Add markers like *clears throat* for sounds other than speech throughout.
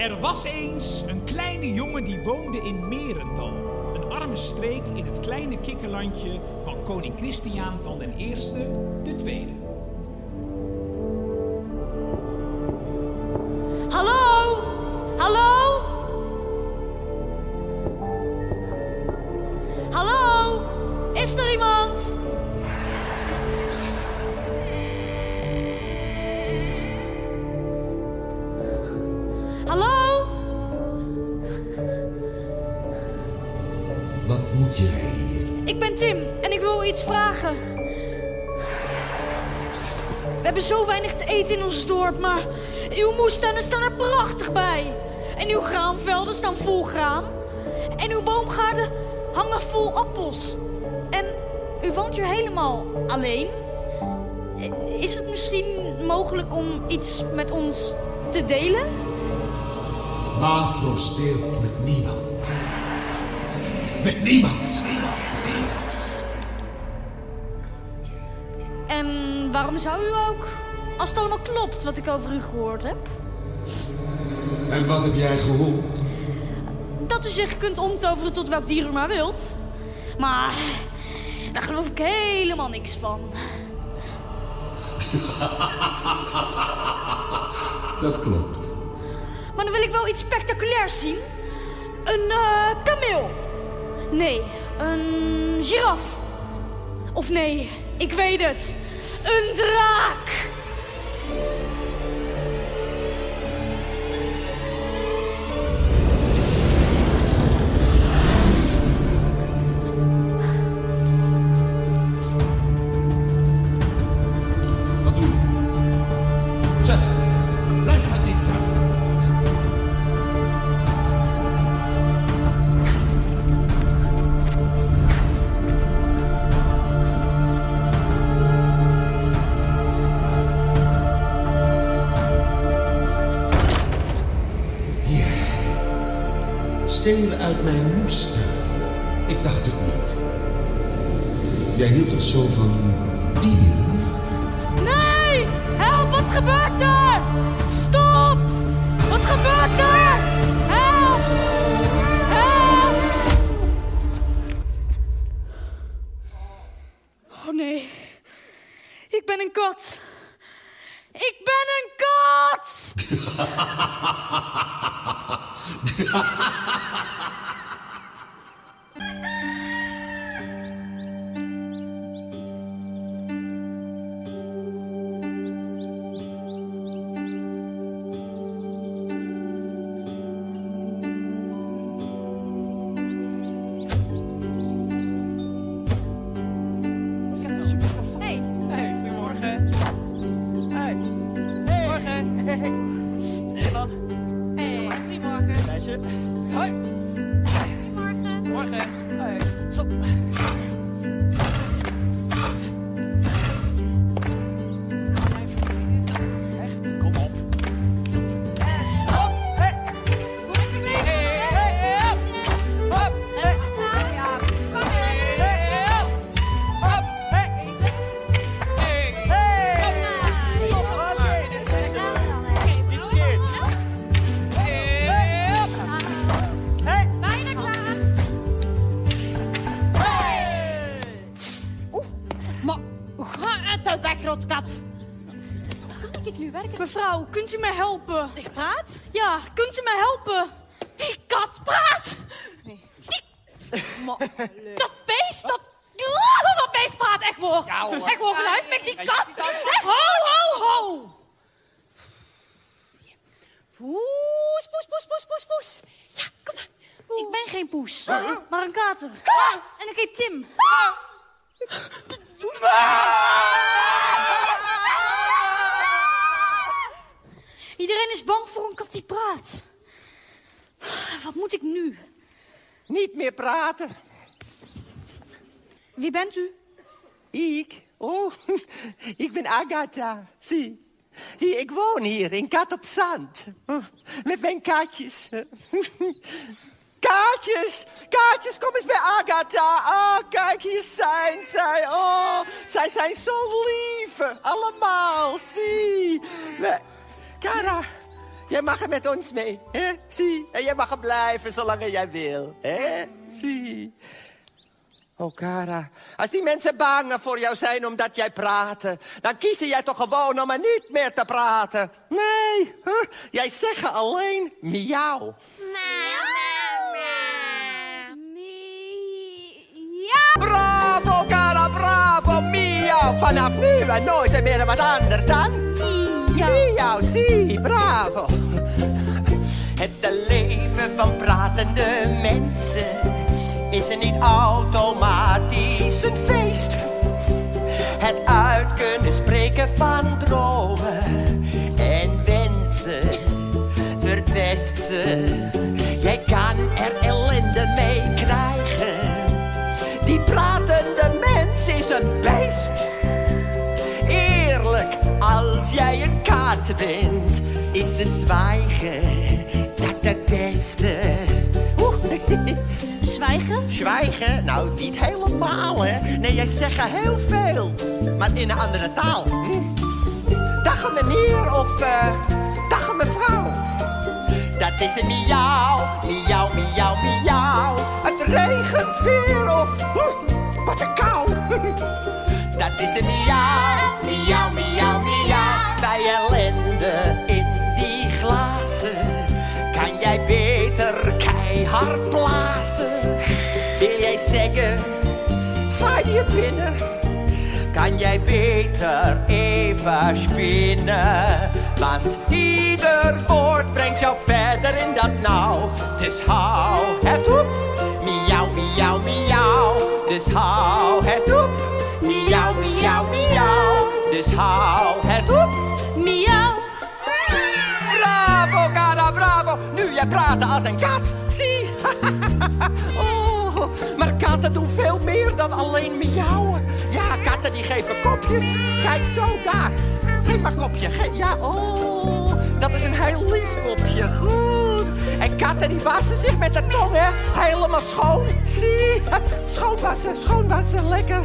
Er was eens een kleine jongen die woonde in Merental. Een arme streek in het kleine kikkerlandje van koning Christiaan van den Eerste de Tweede. Moestuinen staan er prachtig bij. En uw graanvelden staan vol graan. En uw boomgaarden hangen vol appels. En u woont hier helemaal alleen. Is het misschien mogelijk om iets met ons te delen? Mavros deelt met niemand. Met niemand. En waarom zou u ook? Als het allemaal klopt wat ik over u gehoord heb. En wat heb jij gehoord? Dat u zich kunt omtoveren tot welk dier u maar wilt. Maar daar geloof ik helemaal niks van. *laughs* Dat klopt. Maar dan wil ik wel iets spectaculairs zien. Een eh kameel. Nee, een giraf. Of nee, ik weet het. Een draak. Uit mijn moestuin. Ik dacht het niet. Jij hield toch zo van dieren? Rotkat. Kan ik nu werken? Mevrouw, kunt u mij helpen? Ik praat? Ja, kunt u mij helpen? Die kat praat! Nee. Die... Dat beest, dat... Oh, dat beest praat echt hoor. Ja, hoor. Echt hoor, geluid met die kat. Echt, ho, ho, ho. Poes, poes, poes, poes, poes, poes. Ja, kom maar. Ik ben geen poes, maar een kater. En ik heet Tim. Iedereen is bang voor een kat die praat. Wat moet ik nu? Niet meer praten. Wie bent u? Ik? Oh, *laughs* ik ben Agatha. Zie. Zie, ik woon hier in Kat op Zand. Met mijn katjes. *laughs* Kaatjes, kaatjes, kom eens bij Agatha. Ah, kijk, hier zijn zij. Oh, zij zijn zo lief. Allemaal, zie. We- Kara, Jij mag er met ons mee, hè? Zie, en jij mag er blijven zolang jij wil, hè? Zie. Oh, Kara, als die mensen bang voor jou zijn omdat jij praat, dan kiezen jij toch gewoon om er niet meer te praten. Nee, huh? jij zegt alleen miauw. Ja! Bravo, Kara, bravo, miauw. Vanaf nu en nooit meer wat anders dan Ja. miauw. Zie, bravo. Het leven van pratende mensen is er niet automatisch een feest. Het uit kunnen spreken van dromen en wensen verpest ze. Is ze zwijgen dat het beste. Oeh, Zwijgen? Zwijgen? Nou, niet helemaal, hè? Nee, jij zegt heel veel, maar in een andere taal. Hm? Dag meneer of eh dag mevrouw. Dat is een miauw, miauw, miauw, miauw. Het regent weer of hm, wat een kou. *laughs* Dat is een miauw, miauw, miauw. In die glazen kan jij beter keihard blazen. Wil jij zeggen, vaar hier binnen? Kan jij beter even spinnen? Want ieder woord brengt jou verder in dat nauw. Dus hou het op, miauw, miauw, miauw. Dus hou het op, miauw, miauw, miauw. Dus hou het op. jij praat als een kat. Zie. *laughs* oh, maar katten doen veel meer dan alleen miauwen. Ja, katten die geven kopjes. Kijk zo, daar. Geef maar kopje. Ja, oh. Dat is een heel lief kopje. Goed. En katten die wassen zich met de tong, hè. Helemaal schoon. Zie. Schoonwassen, schoonwassen. Lekker.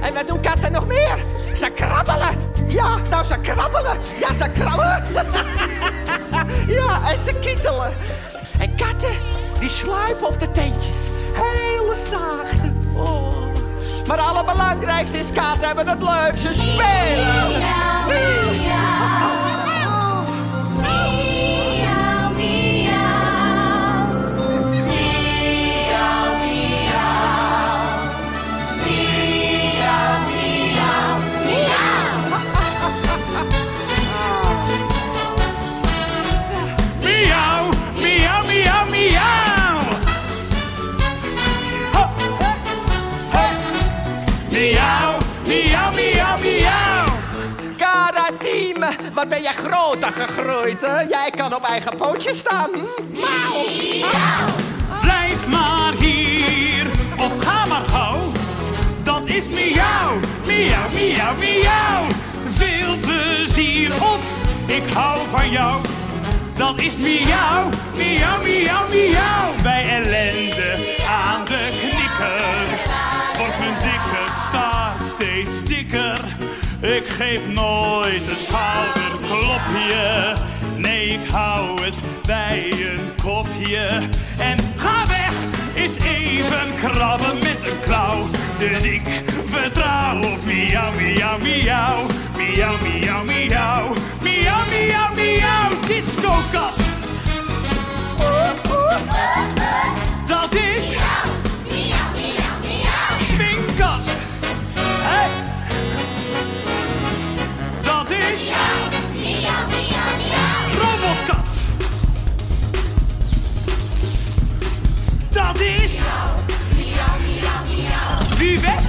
En wat doen katten nog meer? Ze krabbelen. Ja, nou ze krabbelen. Ja, ze krabbelen. *laughs* Ja, en ze kietelen. En katten, die sluipen op de teentjes. Hele zachte. Oh. Maar het allerbelangrijkste is, katten hebben het leuk. Ze spelen. Zie. Miauw, staan. Blijf maar hier of ga maar gauw. Dat is miauw, miauw, miauw, miauw. Veel plezier of ik hou van jou. Dat is miauw, miauw, miauw, miauw. Bij ellende aan de knikker wordt mijn dikke staart steeds dikker. Ik geef nooit een schouderklopje. Nee, ik hou het bij een kopje. En ga weg is even krabben met een klauw. Dus ik vertrouw op miauw, miauw, miauw. Miauw, miauw, miauw. Miauw, miauw, miauw. Disco kat. Dat is... Wie wetkat.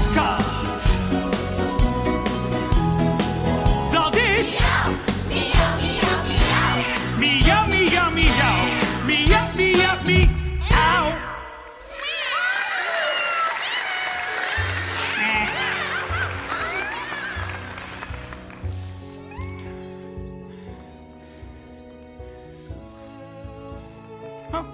Pau.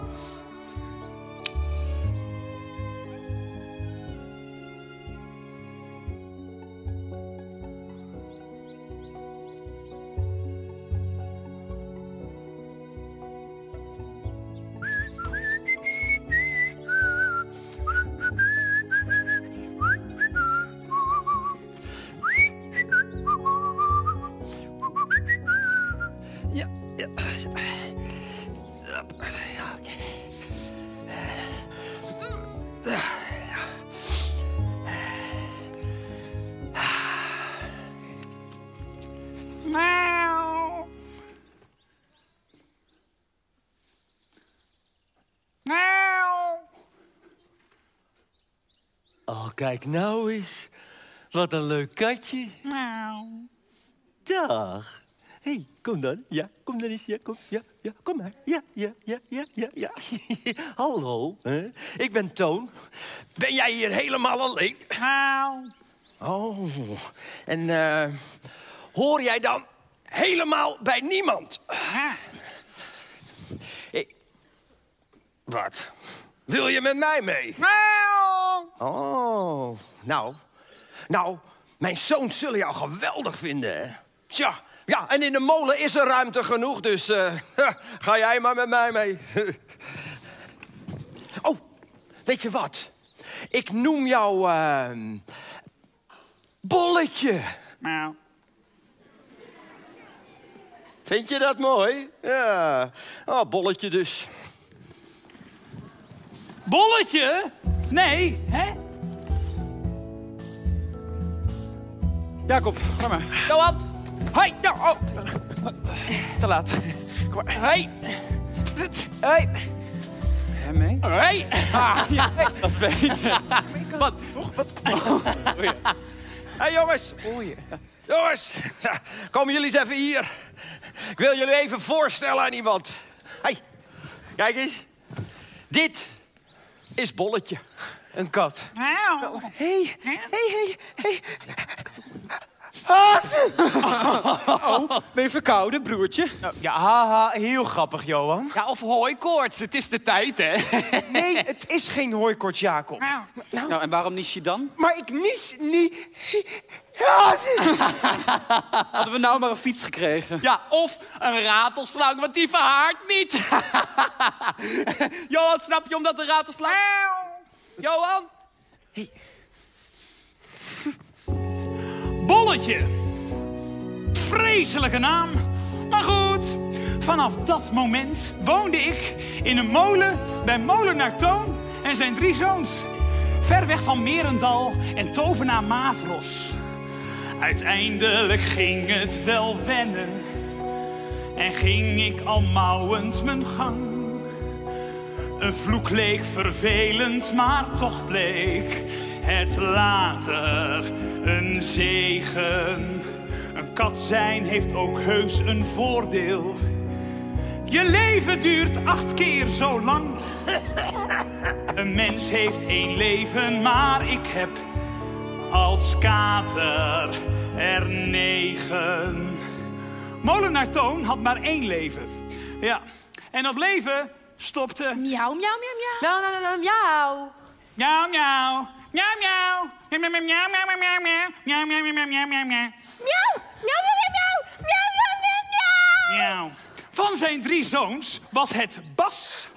Kijk nou eens. Wat een leuk katje. Miauw. Dag. Hé, hey, kom dan. Ja, kom dan eens. Ja, kom, ja, ja, kom maar. Ja, ja, ja, ja, ja, ja. *laughs* Hallo, hè? ik ben Toon. Ben jij hier helemaal alleen? Miauw. Oh, en eh, hoor jij dan helemaal bij niemand? Hey, wat? Wil je met mij mee? Miauw. Oh, nou, nou, mijn zoons zullen jou geweldig vinden, hè? Tja, ja, en in de molen is er ruimte genoeg, dus eh, *laughs* ga jij maar met mij mee. *laughs* oh, weet je wat? Ik noem jou ehm, Bolletje. Miauw. Vind je dat mooi? Ja, oh, Bolletje dus. Bolletje? Nee, hè? Jacob, ga maar. Johan. Hoi. Oh. Te laat. Kom maar. Hoi. Hey. Zijn mee? Hoi. Ah, ja, dat is beter. *laughs* Wat? Hé hey, jongens. Jongens, komen jullie eens even hier. Ik wil jullie even voorstellen aan iemand. hey, kijk eens. Dit is Bolletje. Een kat. Hé, hé, hé, hé. Ben je verkouden, broertje? Ja, haha, heel grappig, Johan. Ja, of hooikoorts. Het is de tijd, hè? Nee, het is geen hooikoorts, Jacob. Miauw. Nou, en waarom nies je dan? Maar ik nies niet... *laughs* Hadden we nou maar een fiets gekregen? Ja, of een ratelslang, want die verhaart niet. *laughs* Johan, snap je omdat een ratelslang... Johan? Bolletje. Vreselijke naam. Maar goed, vanaf dat moment woonde ik in een molen bij molenaar Toon en zijn drie zoons. Ver weg van Merendal en tovenaar Mavros. Uiteindelijk ging het wel wennen en ging ik al mouwend mijn gang. Een vloek leek vervelend, maar toch bleek het later een zegen. Een kat zijn heeft ook heus een voordeel. Je leven duurt acht keer zo lang. Een mens heeft één leven, maar ik heb als kater er negen. Molenaar Toon had maar één leven. Ja, en dat leven stopte Miauw, miauw, miauw, miauw. Nou, nou, nou, miauw. Miauw, miauw. Miauw, miauw. Miauw, miauw, miauw, miauw, miauw, miauw. Miauw, miauw, miauw, miauw, miauw, miauw. Miauw, miauw, miauw, miauw. Miauw, miauw, miauw, miauw. Miauw. Van zijn drie zoons was het Bas,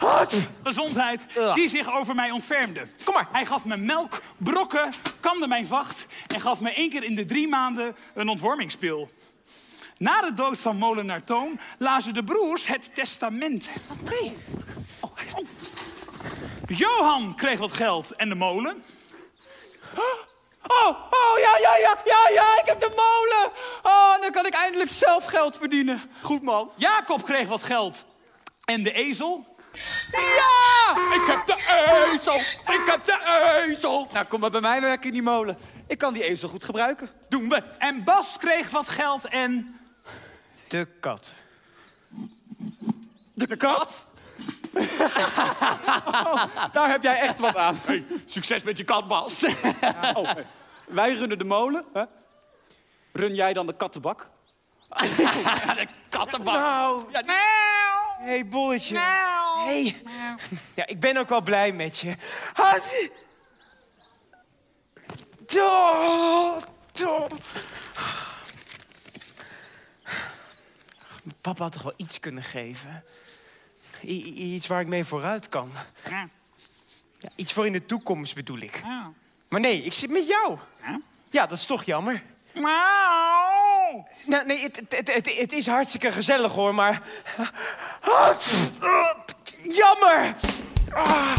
gezondheid, die zich over mij ontfermde. Kom maar. Hij gaf me melk, brokken, kamde mijn vacht en gaf me één keer in de drie maanden een ontwormingspil. Na de dood van molenaar Toon lazen de broers het testament. Oh, Johan kreeg wat geld en de molen. *gasps* Oh, oh, ja, ja, ja, ja, ja, ik heb de molen. Oh, dan kan ik eindelijk zelf geld verdienen. Goed, man. Jacob kreeg wat geld en de ezel. Ja, ik heb de ezel. Ik heb de ezel. Nou, kom maar bij mij werken in die molen. Ik kan die ezel goed gebruiken. Doen we. En Bas kreeg wat geld en... De kat. De kat? Oh, *laughs* daar heb jij echt wat aan. Succes met je kat, Bas. *laughs* Oh, hey. Wij runnen de molen. Hè? Run jij dan de kattenbak? *laughs* de kattenbak. Nou, Ja, hé, hey, bolletje. nou. Hey. Ja, ik ben ook wel blij met je. Had- Toch, toch. Papa had toch wel iets kunnen geven? I- iets waar ik mee vooruit kan. Ja, Ja, iets voor in de toekomst bedoel ik. ja. Maar nee, ik zit met jou. Ja? Ja, dat is toch jammer. Nou. Nou, nee, het, het, het, is hartstikke gezellig hoor, maar. Ah, jammer! Ah.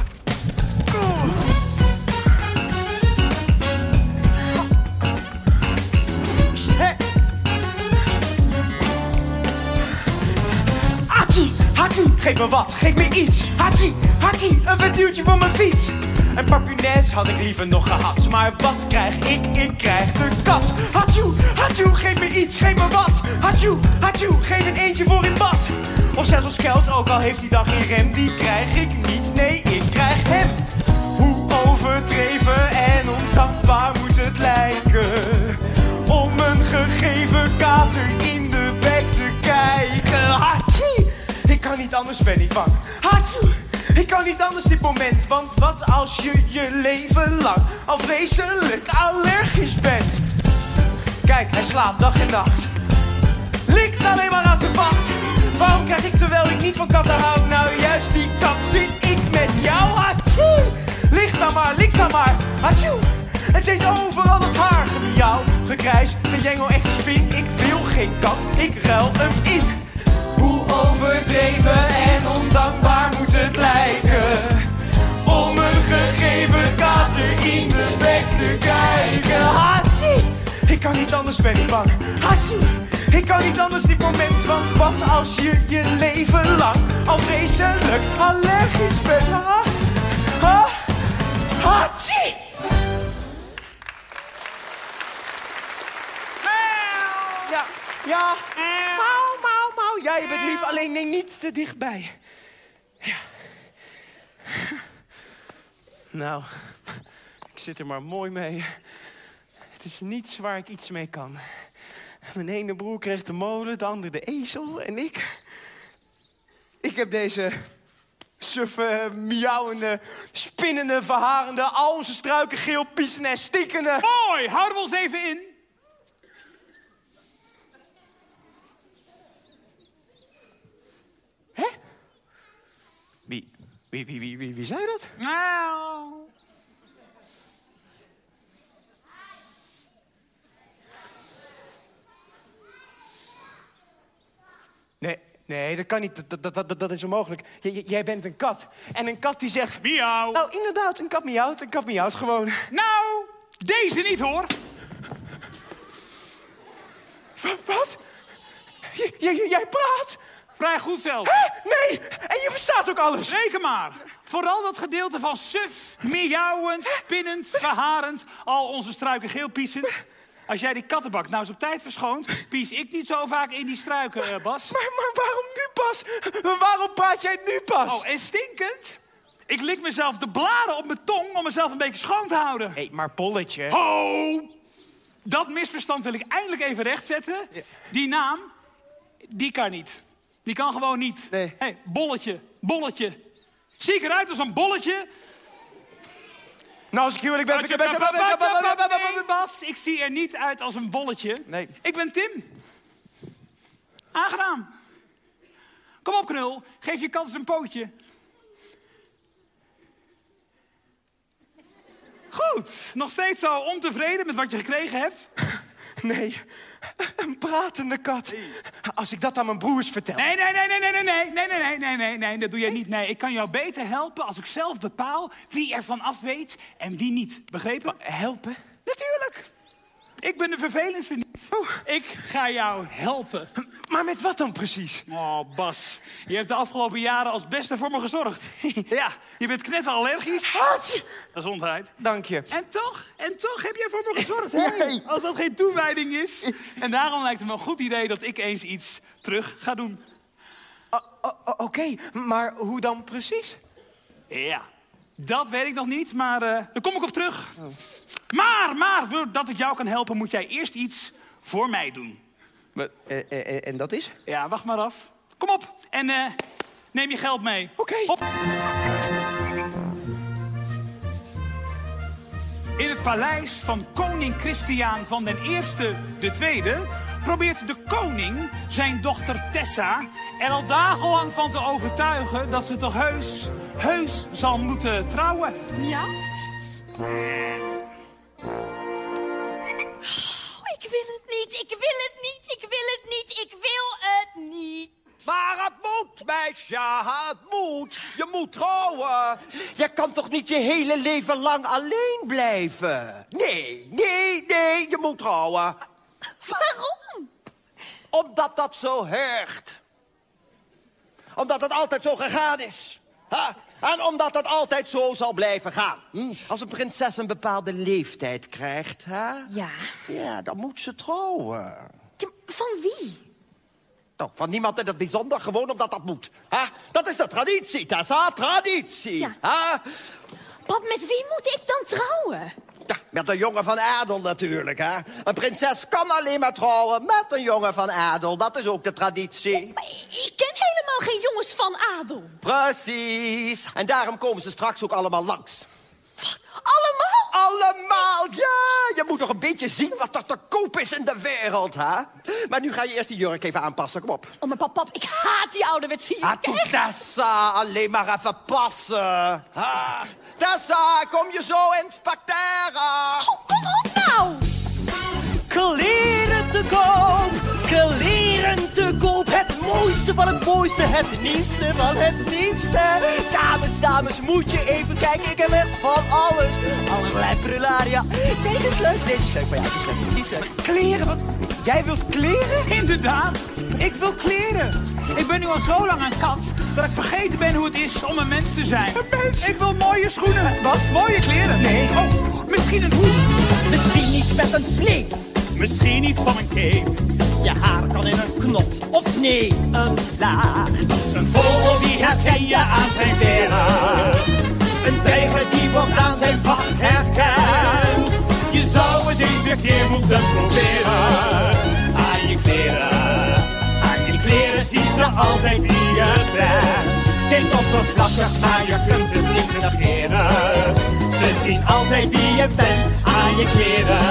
Geef me wat, geef me iets. Hachi, Hachi, een ventuurtje voor mijn fiets. Een papunes had ik liever nog gehad. Maar wat krijg ik? Ik krijg de kat. Hachu, Hachu, geef me iets, geef me wat. Hachu, Hachu, geef een eentje voor in bad. Of zelfs als Kelt, ook al heeft hij dan geen rem. Die krijg ik niet, nee, ik krijg hem. Hoe overdreven en ondankbaar moet het lijken om een gegeven kater in de bek te kijken. Ik kan niet anders, ben ik bang. Hachi! Ik kan niet anders dit moment, want wat als je je leven lang al vreselijk allergisch bent? Kijk, hij slaapt dag en nacht. Likt alleen maar aan zijn vacht. Waarom krijg ik terwijl ik niet van katten hou? Nou, juist die kat zit ik met jou. Hachi! Ligt dan maar, ligt dan maar. Hachi! En steeds overal het haar. Jou, gekrijs, gejengel en gespin. Ik wil geen kat, ik ruil hem in. Overdreven en ondankbaar moet het lijken om een gegeven kater in de bek te kijken. Hachi! Ik kan niet anders, ben ik bang. Hachi! Ik kan niet anders dit moment, want wat als je je leven lang al vreselijk allergisch bent? Ha? Ha? Hachi! Ja, ja. Je bent lief, alleen nee, niet te dichtbij. Ja. Nou, ik zit er maar mooi mee. Het is niets waar ik iets mee kan. Mijn ene broer kreeg de molen, de andere de ezel en ik... Ik heb deze suffe, miauwende, spinnende, verharende, al onze struiken geel, piesende en stikkende... Mooi, houden we ons even in. Hè? Wie, wie, wie, wie, wie, zei dat? Nou. Nee, nee, dat kan niet. Dat, dat, dat, dat is onmogelijk. J- j- jij bent een kat. En een kat die zegt... Miauw. Nou, inderdaad, een kat miauwt. Een kat miauwt gewoon. Nou, deze niet hoor. Wa- Wat? J- j- jij praat? Vrij goed zelfs. Hè? Nee, en je verstaat ook alles. Reken maar. Vooral dat gedeelte van suf, miauwend, spinnend, verharend, al onze struiken geel piesend. Als jij die kattenbak nou eens op tijd verschoont, pies ik niet zo vaak in die struiken, eh, Bas. Maar, maar waarom nu pas? Waarom praat jij nu pas? Oh, en stinkend? Ik lik mezelf de blaren op mijn tong om mezelf een beetje schoon te houden. Hé, maar Polletje... Ho! Dat misverstand wil ik eindelijk even rechtzetten. Die naam, die kan niet. Die kan gewoon niet. Nee. Hé, bolletje, bolletje. Zie ik eruit als een bolletje? Nou, als ik eerlijk ben... vind ik best- Nee, Bas, ik zie er niet uit als een bolletje. Nee. Ik ben Tim. Aangenaam. Kom op, knul. Geef je kat eens een pootje. Goed. Nog steeds zo ontevreden met wat je gekregen hebt? *laughs* Nee, een pratende kat. Als ik dat aan mijn broers vertel... Nee, nee, nee, nee, nee, nee, nee, nee, nee, nee, nee, nee, nee, dat doe jij niet. Nee, ik kan jou beter helpen als ik zelf bepaal wie ervan af weet en wie niet. Begrepen? Helpen? Natuurlijk. Ik ben de vervelendste niet. Ik ga jou helpen. Maar met wat dan precies? Oh, Bas, je hebt de afgelopen jaren als beste voor me gezorgd. *laughs* Ja, je bent knetterallergisch. Hartje! Gezondheid. Dank je. En toch, en toch heb jij voor me gezorgd. Als dat geen toewijding is. En daarom lijkt het me een goed idee dat ik eens iets terug ga doen. Oké, maar hoe dan precies? Ja, dat weet ik nog niet, maar eh, daar kom ik op terug. Maar, maar, voordat ik jou kan helpen, moet jij eerst iets voor mij doen. en dat is? Ja, wacht maar af. Kom op en eh, neem je geld mee. Oké. In het paleis van koning Christian van den Eerste de Tweede probeert de koning zijn dochter Tessa er al dagenlang van te overtuigen dat ze toch heus, heus zal moeten trouwen. Ja? Ik wil het niet, ik wil het niet, ik wil het niet. Maar het moet, meisje, het moet. Je moet trouwen. Je kan toch niet je hele leven lang alleen blijven? Nee, nee, nee, je moet trouwen. Waarom? Omdat dat zo heurt. Omdat het altijd zo gegaan is. Ha? En omdat het altijd zo zal blijven gaan. Hm? Als een prinses een bepaalde leeftijd krijgt, hè? Ja. Ja, dan moet ze trouwen. Ja, Van wie? Nou, van niemand in het bijzonder, gewoon omdat dat moet. Hè? Dat is de traditie, Tessa, traditie. Ja. Hè? Pap, met wie moet ik dan trouwen? Ja, met een jongen van adel natuurlijk, hè. Een prinses kan alleen maar trouwen met een jongen van adel. Dat is ook de traditie. Maar ik ken helemaal geen jongens van adel. Precies. En daarom komen ze straks ook allemaal langs. Allemaal? Allemaal, ja! Je moet toch een beetje zien wat er te koop is in de wereld, hè? Maar nu ga je eerst die jurk even aanpassen, kom op. Oh, maar pap, pap, ik haat die ouderwetse Ah, jurk. toe, Echt. Tessa, alleen maar even passen. Ah. Tessa, kom je zo inspecteren? Oh, kom op nou! Kleren te koop, kleren te koop. Het mooiste van het mooiste, het nieuwste van het nieuwste. Dames, dames, moet je even kijken. Ik heb echt van alles. Allerlei prularia. Deze is leuk, deze is leuk. Maar ja, die is leuk, die is leuk. Kleren, wat? Jij wilt kleren? Inderdaad, ik wil kleren. Ik ben nu al zo lang aan kant dat ik vergeten ben hoe het is om een mens te zijn. Ik wil mooie schoenen. Wat? Mooie kleren? Nee. Oh, misschien een hoed. Misschien iets met een slee. Misschien iets van een cape. Je haar kan in een knot. Of nee, een laag. Een vogel die herken je aan zijn veren. Een tijger die wordt aan zijn vacht herkend. Je zou het deze keer moeten proberen. Aan je kleren, aan je kleren ziet ze altijd wie je bent. Het is oppervlakkig, maar je kunt het niet negeren. Ze zien altijd wie je bent aan je kleren.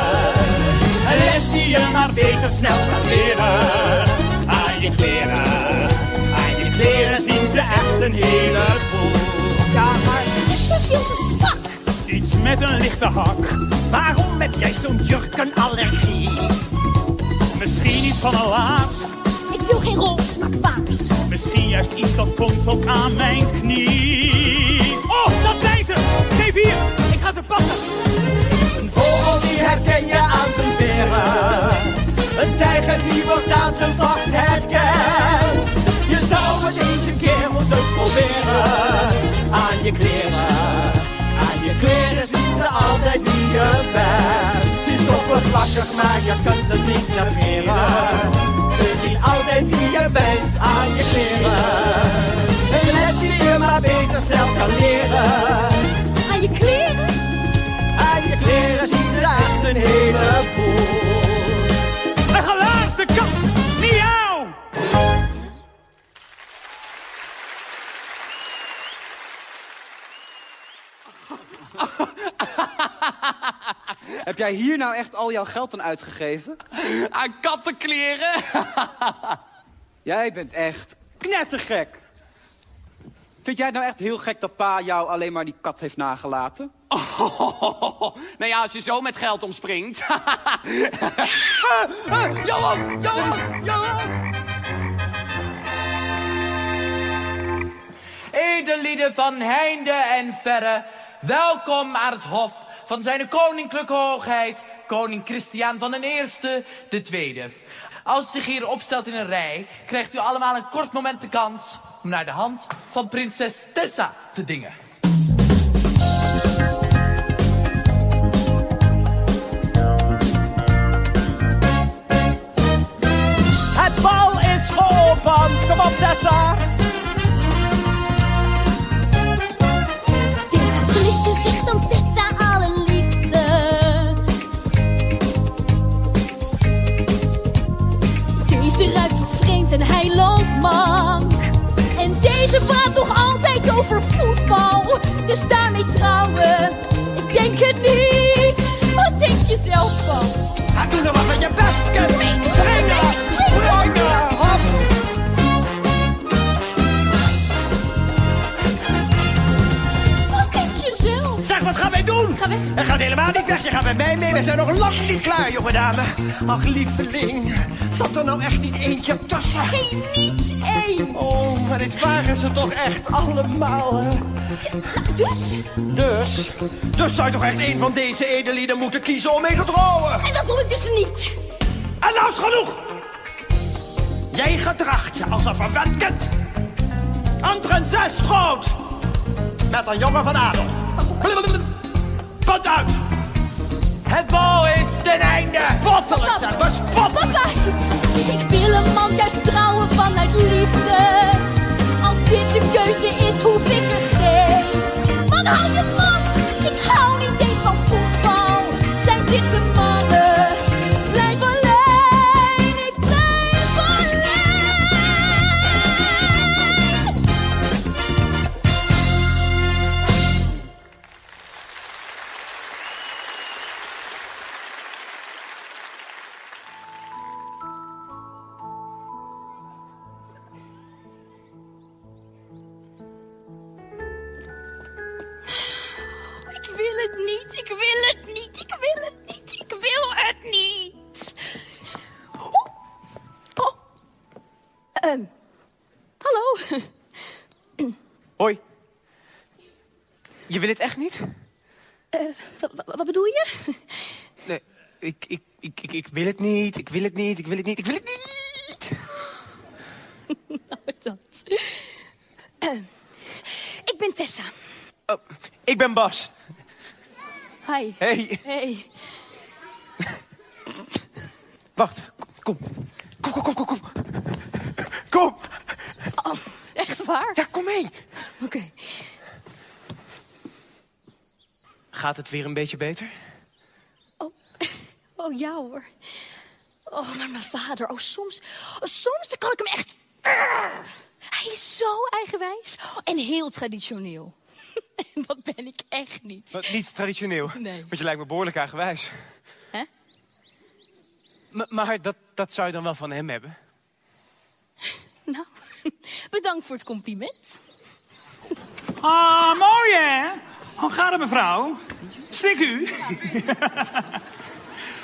Les die je maar beter snel kan leren. Aan je kleren, aan je kleren zien ze echt een heleboel. Ja, maar zit me veel te strak. Iets met een lichte hak. Waarom heb jij zo'n jurkenallergie? Misschien iets van een laars. Ik wil geen roze, maar paars. Misschien juist iets dat komt tot aan mijn knie. Oh, dat zijn ze! Geef hier, Een vogel die herken je aan zijn veren. Een tijger die wordt aan zijn vacht herkend. Je zou het deze keer moeten proberen. Aan je kleren, aan je kleren zien ze altijd wie je bent. Het is oppervlakkig, maar je kunt het niet negeren. Ze zien altijd wie je bent aan je kleren. Een les die je maar beter snel kan leren. Heb jij hier nou echt al jouw geld aan uitgegeven? *laughs* Aan kattenkleren? *laughs* Jij bent echt knettergek. Vind jij het nou echt heel gek dat pa jou alleen maar die kat heeft nagelaten? *laughs* nou ja, als je zo met geld omspringt. Johan! Johan! Johan! Edellieden van heinde en verre, welkom aan het hof van zijn koninklijke hoogheid, koning Christian van den Eerste, de Tweede. Als u zich hier opstelt in een rij, krijgt u allemaal een kort moment de kans om naar de hand van prinses Tessa te dingen. Het bal is geopend. Kom op, Tessa. En hij loopt mank. En deze praat nog altijd over voetbal. Dus daarmee trouwen, ik denk het niet. Wat denk je zelf van? Ga doe nog wat je best kunt. Nee, weg. Gaat helemaal niet weg. Je gaat met mij mee. We zijn nog lang niet klaar, jonge dame. Ach, lieveling. Zat er nou echt niet eentje tussen? Nee, niet één. Oh, maar dit waren ze toch echt allemaal, hè? Dus? Dus? Dus zou je toch echt een van deze edelieden moeten kiezen om mee te trouwen? En dat doe ik dus niet. En nou is genoeg! Jij gedraagt je als een verwend kind. Een prinses trouwt met een jongen van adel. Wat uit! Het bal is ten einde. Spottelijk zeg, bespottelijk! Papa, ik wil een man juist trouwen vanuit liefde. Als dit de keuze is, hoef ik er geen. Man, hou je mond. Ik hou niet eens van voetbal. Zijn dit de het niet. Ik wil het niet. Ik wil het niet. Ik wil het niet. *laughs* Nou, dat. *clears throat* Ik ben Tessa. Oh, ik ben Bas. Hi. Hey, Hey. wacht. Kom. Kom, kom, kom, kom, kom. Kom. Oh, echt waar? Ja, kom mee. Oké. Gaat het weer een beetje beter? Oh. ja hoor. Oh, maar mijn vader. Oh, soms, oh, soms dan kan ik hem echt... Hij is zo eigenwijs en heel traditioneel. *laughs* En dat ben ik echt niet. Wat, niet traditioneel. Nee. Want je lijkt me behoorlijk aangewijs. Hè? M- maar dat, dat zou je dan wel van hem hebben? Nou, *laughs* bedankt voor het compliment. Ah, mooi hè? Hoe gaat het mevrouw? Stik u? *laughs*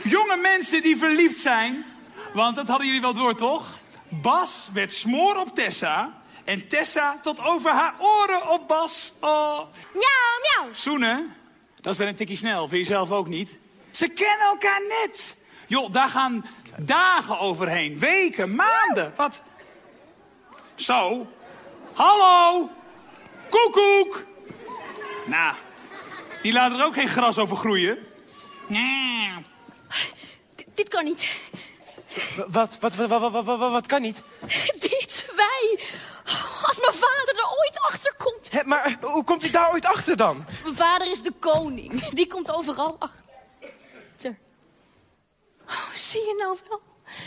Jonge mensen die verliefd zijn. Want dat hadden jullie wel door, toch? Bas werd smoor op Tessa. En Tessa tot over haar oren op Bas. Oh. Miauw, miauw. Zoenen, dat is wel een tikje snel. Vind je zelf ook niet? Ze kennen elkaar net. Joh, daar gaan dagen overheen. Weken, maanden. Wat? Zo. Hallo. Koekoek. Nou, die laten er ook geen gras over groeien. Nee. Dit kan niet. Wat, wat, wat, wat, wat, kan niet? Dit, wij. Als mijn vader er ooit achter komt. Maar hoe komt hij daar ooit achter dan? Mijn vader is de koning. Die komt overal achter. Oh, zie je nou wel?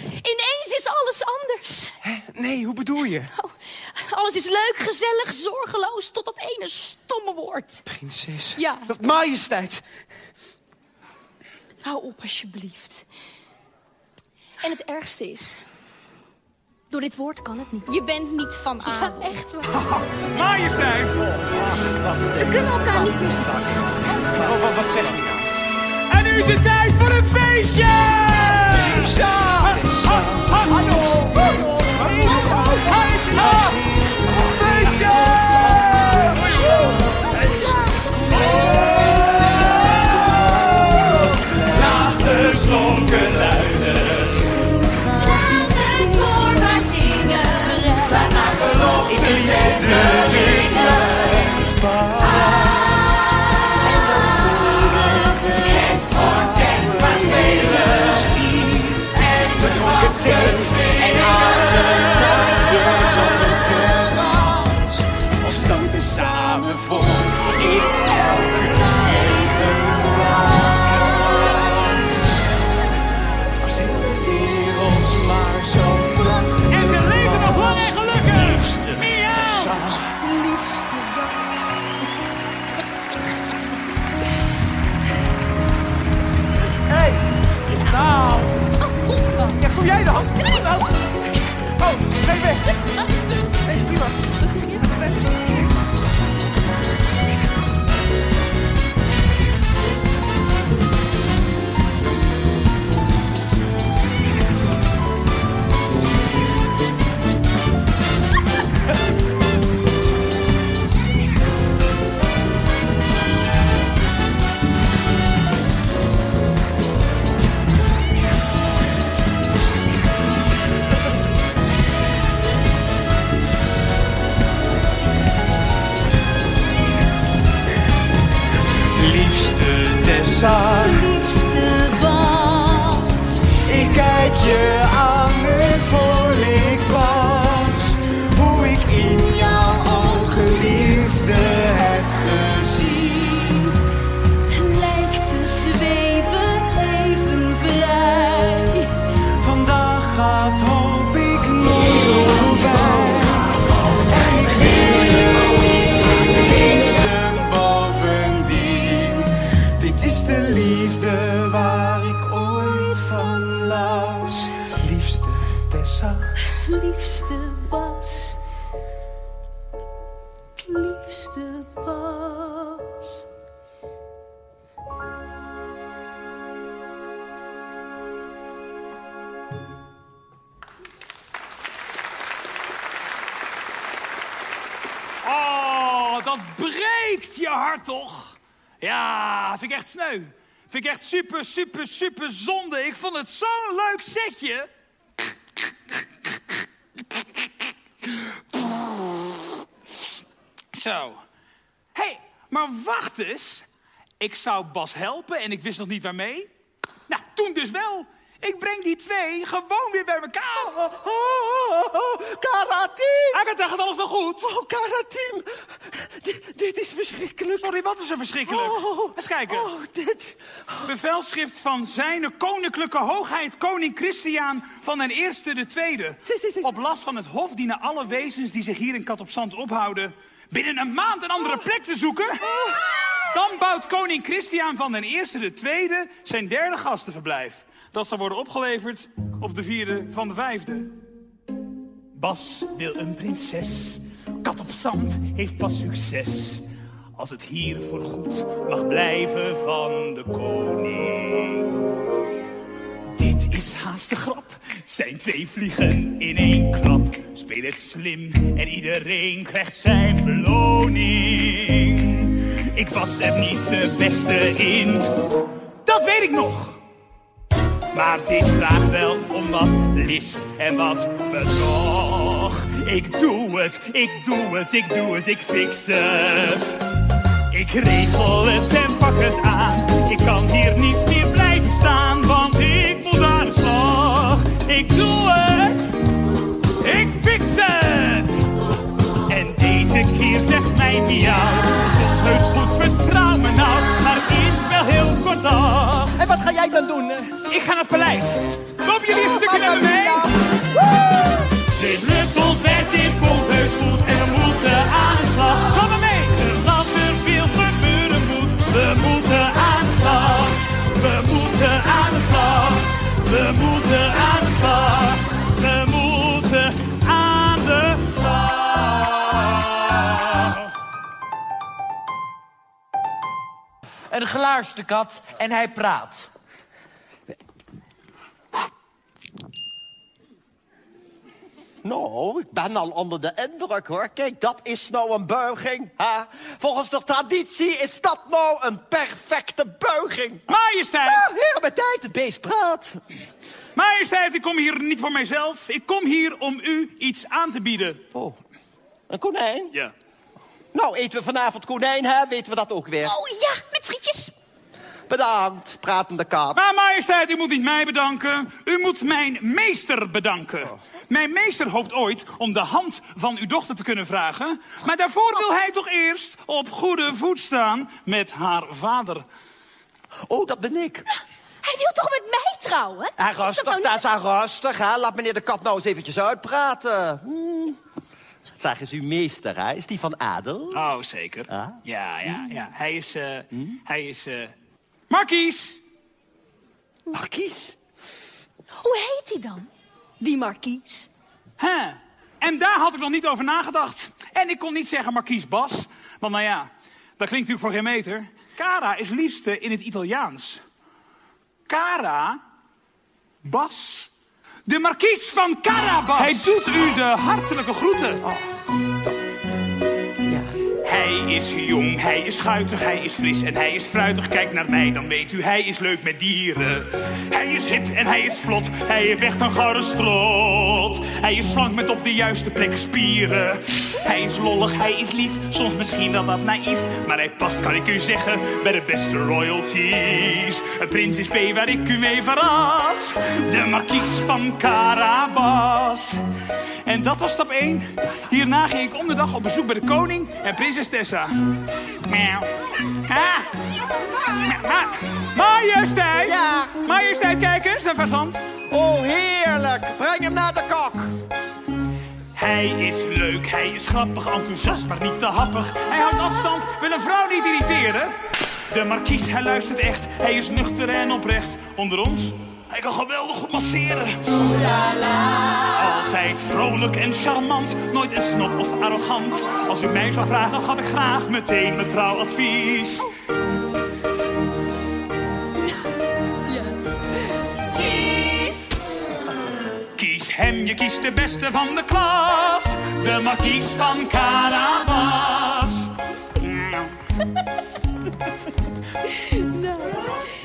Ineens is alles anders. Nee, hoe bedoel je? Oh, alles is leuk, gezellig, zorgeloos, tot dat ene stomme woord. Prinses. Ja. Majesteit. Hou op, alsjeblieft. En het ergste is... Door dit woord kan het niet. Je bent niet van adel. Ja, echt waar. Majesteit. We kunnen elkaar niet meer zien. Wat, wat, wat zeg je nou? En nu is het tijd voor een feestje. Ha, ha, ha. Feestje. Geloof ik in de dingen. Breekt je hart toch? Ja, vind ik echt sneu. Vind ik echt super, super, super zonde. Ik vond het zo'n leuk setje. Zo. Hey, maar wacht eens. Ik zou Bas helpen en ik wist nog niet waarmee. Nou, toen dus wel. Ik breng die twee gewoon weer bij elkaar. Karatien! Agatha, gaat alles wel goed? Oh, Karatien! Dit, is verschrikkelijk. Sorry, wat is er verschrikkelijk? Oh, Eens kijken. Oh, dit. Bevelschrift van zijn koninklijke hoogheid koning Christian van den Eerste de Tweede. *laughs* Op last van het hof dienen alle wezens die zich hier in Kat op Zand ophouden... binnen een maand een andere plek te zoeken. Dan bouwt koning Christian van den Eerste de Tweede zijn derde gastenverblijf. Dat zal worden opgeleverd op de vierde van de vijfde. Bas wil een prinses. Zand heeft pas succes. Als het hier voorgoed mag blijven van de koning. Dit is haast de grap. Zijn twee vliegen in één klap. Speel het slim en iedereen krijgt zijn beloning. Ik was er niet de beste in. Dat weet ik nog. Maar dit vraagt wel om wat list en wat bedrog. Ik doe het, ik doe het, ik doe het, ik fix het. Ik regel het en pak het aan. Ik kan hier niet meer blijven staan, want ik moet aan de slag. Ik doe het, ik fix het. En deze keer zegt mij miauw. Het heus goed, vertrouw me nou, maar is wel heel kort. En wat ga jij dan doen? Ik ga naar het paleis. Loop jullie een stukje me Een glaarste kat en hij praat. Nou, ik ben al onder de indruk hoor. Kijk, dat is nou een buiging. Hè? Volgens de traditie is dat nou een perfecte buiging. Majesteit, Ah, heren met tijd, het beest praat. majesteit, ik kom hier niet voor mijzelf. Ik kom hier om u iets aan te bieden. Oh, een konijn? Ja. Nou, eten we vanavond konijn, hè? Weten we dat ook weer. Oh ja, met frietjes. Bedankt, pratende kat. Maar majesteit, u moet niet mij bedanken. U moet mijn meester bedanken. Mijn meester hoopt ooit om de hand van uw dochter te kunnen vragen. Maar daarvoor wil hij toch eerst op goede voet staan met haar vader. Oh, dat ben ik. Hij wil toch met mij trouwen? En dat nou dat is aan rustig, hè? Laat meneer de kat nou eens eventjes uitpraten. Hmm. Zeg eens, uw meester, hè? Is die van adel? Oh, zeker. Ah. Ja, ja, ja. Hij is, eh, hij is, eh Markies! Markies? Hoe heet hij dan? Die markies. Huh. En daar had ik nog niet over nagedacht. En ik kon niet zeggen Markies Bas. Want nou ja, dat klinkt natuurlijk voor geen meter. Cara is liefste in het Italiaans. Cara Bas. De markies van Carabas. Hij doet u de hartelijke groeten. Ja. Hij is jong, hij is schuitig, hij is fris en hij is fruitig. Kijk naar mij, dan weet u, hij is leuk met dieren. Hij is hip en hij is vlot, hij heeft echt een gouden strot. Hij is slank met op de juiste plek spieren. Hij is lollig, hij is lief, soms misschien wel wat naïef. Maar hij past, kan ik u zeggen, bij de beste royalties. Een prins is P waar ik u mee verras. De markies van Carabas. En dat was stap 1. Hierna ging ik om de dag op bezoek bij de koning en prinses Tessa. Miauw. Ah. Ah. Majesteit! Ja? Majesteit, kijk eens, een fazant. Oh, heerlijk. Breng hem naar de kok. Hij is leuk, hij is grappig, enthousiast, maar niet te happig. Hij houdt afstand, wil een vrouw niet irriteren. De markies, hij luistert echt, hij is nuchter en oprecht. Onder ons, hij kan geweldig goed masseren. Altijd vrolijk en charmant, nooit een snop of arrogant. Als u mij zou vragen, dan gaf ik graag meteen mijn trouwadvies. Hem, je kiest de beste van de klas. De markies van Carabas.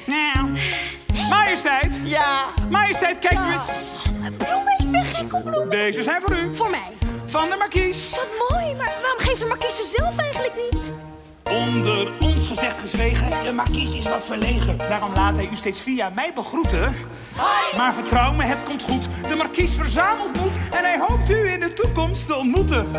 Nou. Majesteit, Ja. majesteit, kijk eens. Bloemen, ik ben gek op bloemen. Deze zijn voor u. Voor mij. Van de markies. Wat mooi, maar waarom geeft de markies ze zelf eigenlijk niet? Onder ons gezegd gezwegen, de markies is wat verlegen. Daarom laat hij u steeds via mij begroeten. Maar vertrouw me, het komt goed. De markies verzamelt moed en hij hoopt u in de toekomst te ontmoeten.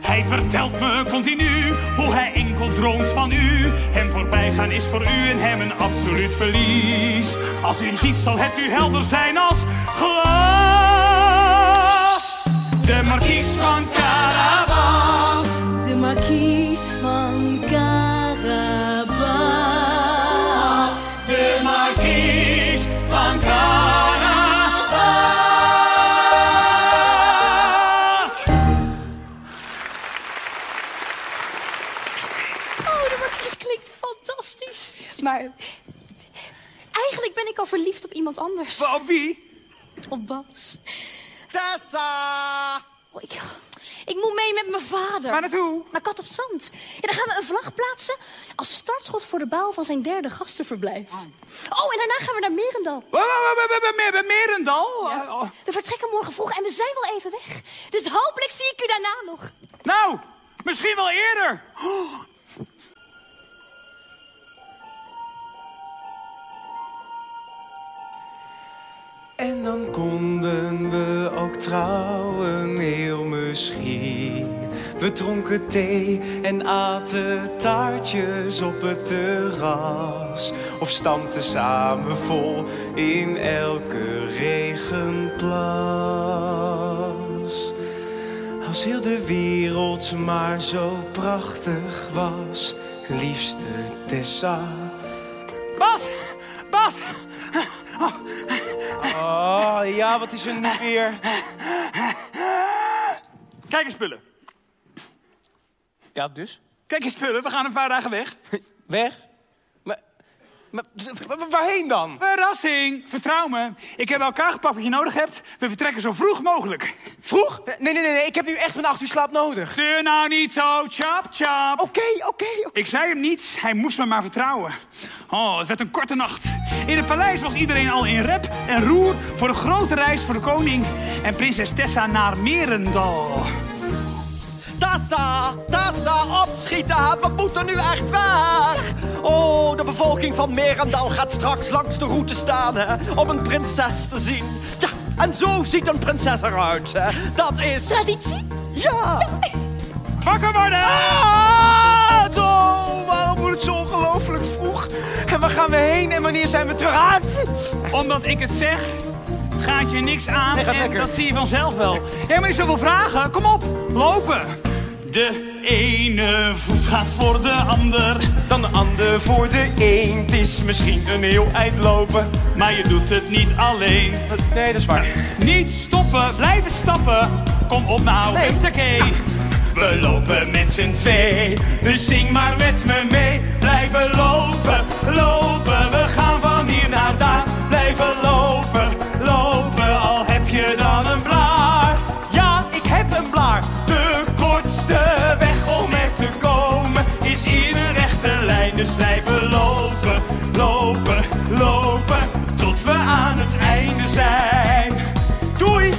Hij vertelt me continu hoe hij enkel droomt van u. Hem voorbij gaan is voor u en hem een absoluut verlies. Als u hem ziet zal het u helder zijn als glas. De markies van iemand anders. Op wie? Op Bas. Tessa! Oh, ik, ik moet mee met mijn vader. Waar naartoe? Naar Kat op Zand. Ja, dan gaan we een vlag plaatsen als startschot voor de bouw van zijn derde gastenverblijf. Oh, en daarna gaan we naar Merendal. Bij Merendal? Ja. Oh, oh. We vertrekken morgen vroeg en we zijn wel even weg. Dus hopelijk zie ik u daarna nog. Nou, misschien wel eerder. En dan konden we ook trouwen, heel misschien. We dronken thee en aten taartjes op het terras. Of stampten samen vol in elke regenplas. Als heel de wereld maar zo prachtig was, liefste Tessa. Bas, Bas. Oh ja, wat is er nu weer? Kijk eens spullen. Ja, dus? Kijk eens spullen, we gaan een paar dagen weg. *laughs* Weg? Maar, maar wa- wa- waarheen dan? Verrassing, vertrouw me. Ik heb bij elkaar gepakt wat je nodig hebt. We vertrekken zo vroeg mogelijk. Vroeg? Nee, nee, nee, nee, ik heb nu echt mijn acht uur slaap nodig. Zeur nou niet zo, chap, chap. Oké, oké, oké. Ik zei hem niets, hij moest me maar vertrouwen. Oh, het werd een korte nacht. In het paleis was iedereen al in rep en roer voor een grote reis voor de koning en prinses Tessa naar Merendal. Tassa! Tassa! Opschieten! We moeten nu echt weg! Oh, de bevolking van Merendal gaat straks langs de route staan hè, om een prinses te zien. Ja, en zo ziet een prinses eruit. Hè. Dat is... Traditie? Ja! Wakker worden! Ah, Dol, waarom wordt het zo ongelooflijk vroeg? En waar gaan we heen en wanneer zijn we terug? Ah, Omdat ik het zeg, gaat je niks aan Nee, en dat zie je vanzelf wel. Jij niet zoveel vragen, kom op, lopen. De ene voet gaat voor de ander, Dan de ander voor de een. Het is misschien een heel eind lopen. maar je doet het niet alleen. Nee, dat is waar. Niet stoppen, blijven stappen. Kom op nou, Nee. hupsakee. We lopen met z'n twee, dus zing maar met me mee. Blijven lopen, lopen, we gaan van hier naar daar. Blijven lopen, lopen, al heb je dan een blaar. Ja, ik heb een blaar. De kortste weg om er te komen is in een rechte lijn. Dus blijven lopen, lopen, lopen, tot we aan het einde zijn. Doei!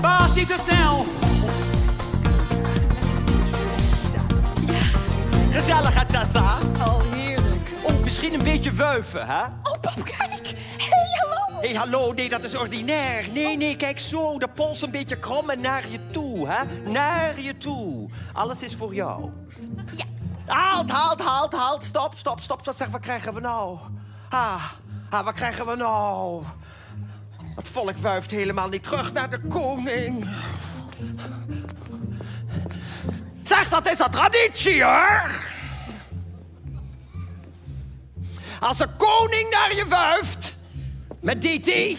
Baas, niet te snel! Misschien een beetje wuiven, hè? Oh, pap, kijk. Hé, hallo. Hé, hey, hallo, nee, dat is ordinair. Nee, nee, kijk zo, de pols een beetje krom en naar je toe, hè? Naar je toe. Alles is voor jou. Ja. Halt, halt, halt, halt. Stop, stop, stop. stop. Zeg, wat krijgen we nou? Ah, ah, wat krijgen we nou? Het volk wuift helemaal niet terug naar de koning. Zeg, dat is een traditie, hoor. Als de koning naar je wuift, met DT,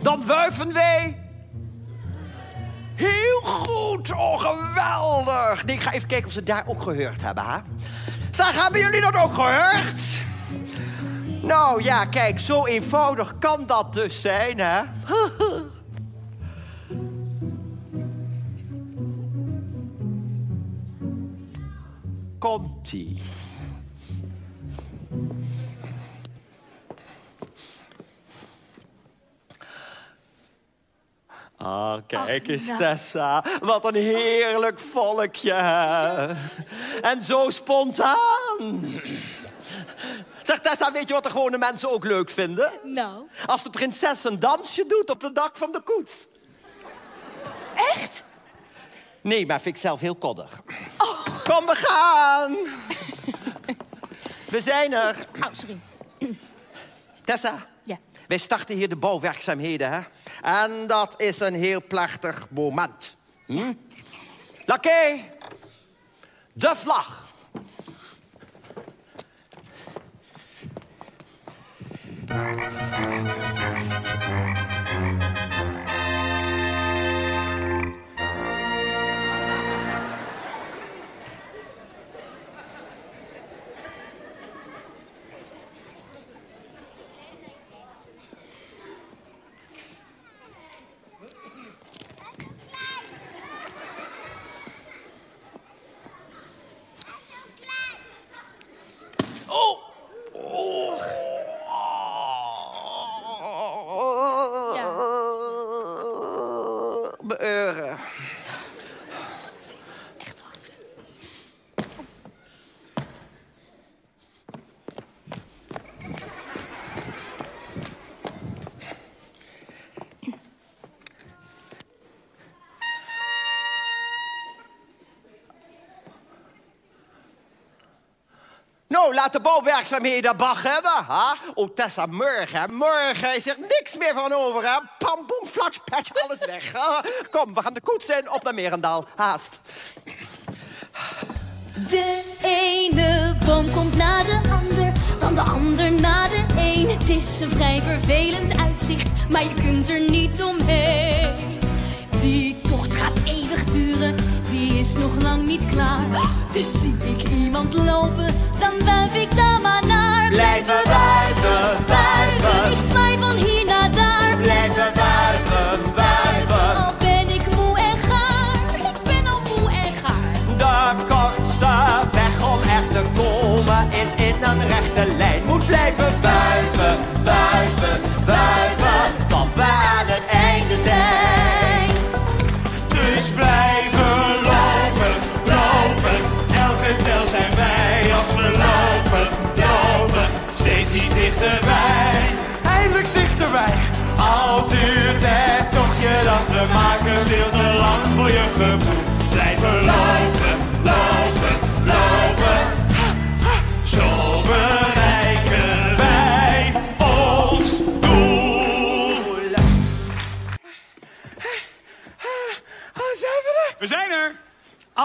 dan wuiven wij Heel goed, oh geweldig. Ik ga even kijken of ze daar ook gehoord hebben, hè? Zeg, hebben jullie dat ook gehoord? Nou ja, kijk, zo eenvoudig kan dat dus zijn, hè? *laughs* Komt-ie. Ah, kijk eens, nou. Tessa. Wat een heerlijk volkje. En zo spontaan. Zeg, Tessa, weet je wat de gewone mensen ook leuk vinden? Nou, Als de prinses een dansje doet op het dak van de koets. echt? Nee, maar vind ik zelf heel koddig. Kom, we gaan. *laughs* We zijn er. Oh, sorry. Tessa. Wij starten hier de bouwwerkzaamheden, hè? En dat is een heel plechtig moment. Hm? De vlag. De bouwwerkzaamheden Bach hebben. Hè? Oh, Tessa, morgen. Morgen is er niks meer van over. Hè? Pam, boem, flats, patch, alles weg. Kom, we gaan de koets in. Op naar Merendaal. Haast. De ene boom komt na de ander, dan de ander na de een. Het is een vrij vervelend uitzicht, maar je kunt er niet omheen. Die tocht gaat eeuwig duren, die is nog lang niet klaar. Dus zie ik iemand lopen, dan wuif ik daar maar naar. Blijven wuiven, wuiven. Ik zwaai van hier naar daar. Blijven wuiven,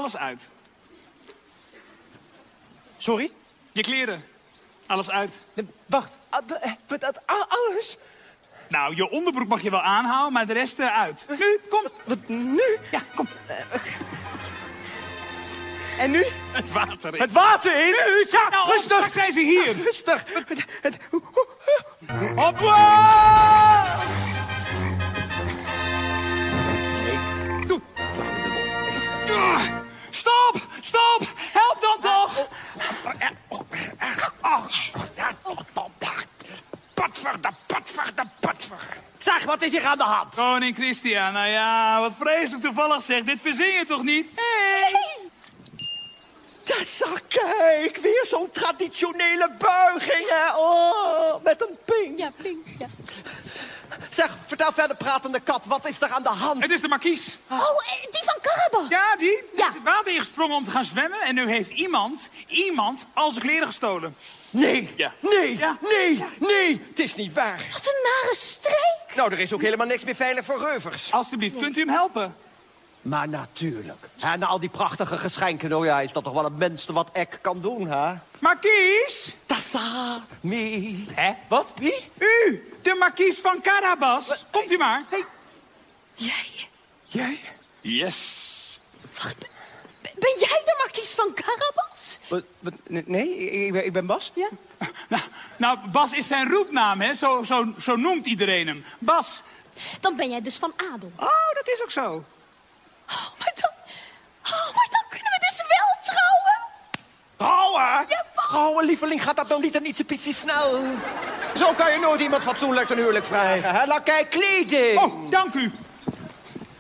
Alles uit. Sorry? Je kleren. Alles uit. Wacht. Ah, eh, wat, dat, ah, alles? Nou, je onderbroek mag je wel aanhouden, maar de rest eruit. Nu, kom. Wat nu? Ja, kom. En nu? Het water in. Het water in? Ja, Nou, rustig. straks zijn ze hier. Rustig. Het, het, Op. Doe. Stop! Help dan toch! Patverda, patverda, patver. Zeg, wat is hier aan de hand? Koning Christian, nou ja, wat vreselijk toevallig zeg. Dit verzin je toch niet? Hey. Tessa, kijk, weer zo'n traditionele buiging, hè? Oh, met een ping. Ja, ping, ja. Zeg, vertel verder, pratende kat, wat is er aan de hand? Het is de markies. Oh, eh, die van Karabas. Ja, die Ja. is het water ingesprongen om te gaan zwemmen. En nu heeft iemand, iemand, al zijn kleren gestolen. Nee, Ja. nee, Ja. nee, nee, het is niet waar. Wat een nare streek. Nou, er is ook helemaal niks meer veilig voor reuvers. Alsjeblieft, kunt u hem helpen? Maar natuurlijk. Hè, na al die prachtige geschenken, nou ja, is dat toch wel het minste wat ik kan doen, hè? Markies? Tassa, me. Hè? Wat? Wie? U, de markies van Carabas. Komt u maar. Hey, Jij? jij? Yes. Wacht, ben, ben jij de markies van Karabas? Wat, wat, nee, ik, ben- ik ben Bas. Ja. *laughs* Nou, nou, Bas is zijn roepnaam, hè? Zo, zo, zo noemt iedereen hem. Bas. Dan ben jij dus van adel. Oh, dat is ook zo. Oh, maar dan... Oh, maar dan kunnen we dus wel trouwen. Trouwen? Ja. Trouwen, lieveling, gaat dat nou niet een ietsje pietje snel? Zo kan je nooit iemand fatsoenlijk een huwelijk vragen, hè? Laat kijk, kleding. Oh, dank u.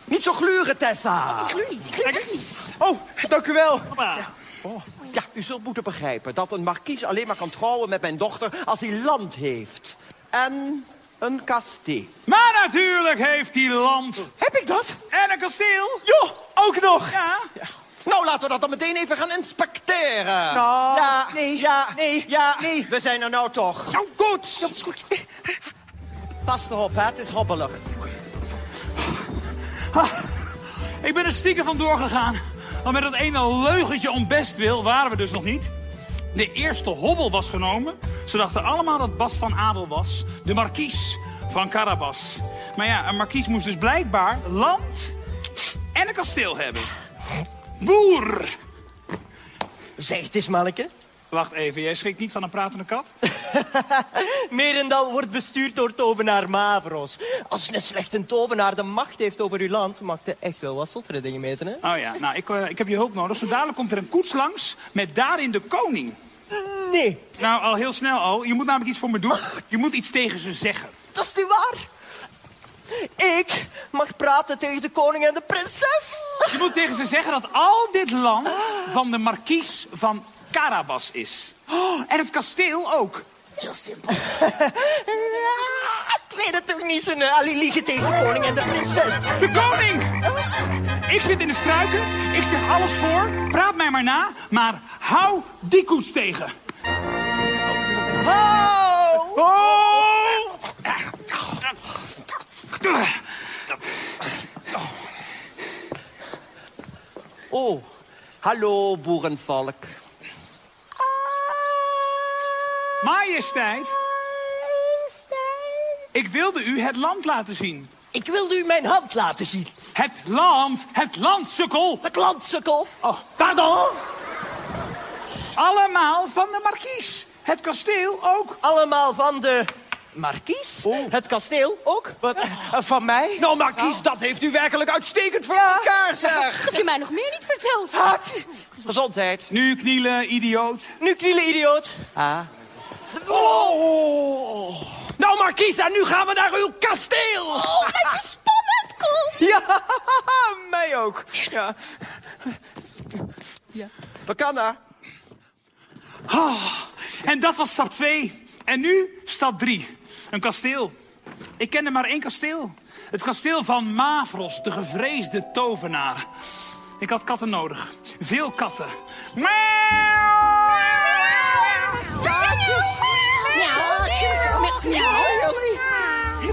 Niet zo gluren, Tessa. Ik gluur niet, ik gluur Kijk echt niet. eens. Oh, dank u wel. Hoppa. Oh, ja, u zult moeten begrijpen dat een markies alleen maar kan trouwen met mijn dochter als hij land heeft. En een kasteel. Maar natuurlijk heeft hij land. Heb ik dat? En een kasteel. Jo, ook nog. Ja. Nou, laten we dat dan meteen even gaan inspecteren. Nou, ja, nee, ja, nee, ja, nee. We zijn er nou toch. Nou, goed. Dat is goed. Pas erop, hè. Het is hobbelig. Ik ben er stiekem vandoor gegaan. Want met dat ene leugentje om best wil waren we dus nog niet. De eerste hobbel was genomen. Ze dachten allemaal dat Bas van Adel was. De markies van Carabas. Maar ja, een markies moest dus blijkbaar land en een kasteel hebben. Boer! Zeg het eens, manneke. Wacht even, jij schrikt niet van een pratende kat? *laughs* Merendal wordt bestuurd door tovenaar Mavros. Als een slechte tovenaar de macht heeft over uw land, mag hij echt wel wat zottere dingen mee zijn, hè? Oh ja, nou, ik, eh, ik heb je hulp nodig. Zo dadelijk komt er een koets langs met daarin de koning. Nee, Nou, al heel snel al. Je moet namelijk iets voor me doen. Je moet iets tegen ze zeggen. dat is niet waar. Ik mag praten tegen de koning en de prinses. Je moet tegen ze zeggen dat al dit land van de markies van Carabas is. Oh, en het kasteel ook. Heel simpel. *laughs* ik weet het toch niet, zo'n Ali liegen tegen de koning en de prinses. De koning! Ik zit in de struiken, ik zeg alles voor, praat mij maar na, maar hou die koets tegen. Oh! Oh! Oh, hallo boerenvolk. Majesteit, ik wilde u het land laten zien. Ik wilde u mijn hand laten zien. Het land, het land, sukkel. Het landsukkel. Oh, Pardon? allemaal van de markies. Het kasteel ook. Allemaal van de markies. Het kasteel ook. Wat, eh, van mij? Nou, markies, dat heeft u werkelijk uitstekend voor elkaar, zeg. *laughs* Heb je mij nog meer niet verteld? Wat? Gezondheid. Nu knielen, idioot. Nu knielen, idioot. Oh! Nou, markies, en nu gaan we naar uw kasteel. Oh, lekker spannend, kom. Ja, *laughs* mij ook. Ja. Kan daar. Ah, en dat was stap 2. En nu stap 3. Een kasteel. Ik kende maar één kasteel. Het kasteel van Mavros, de gevreesde tovenaar. Ik had katten nodig. Veel katten.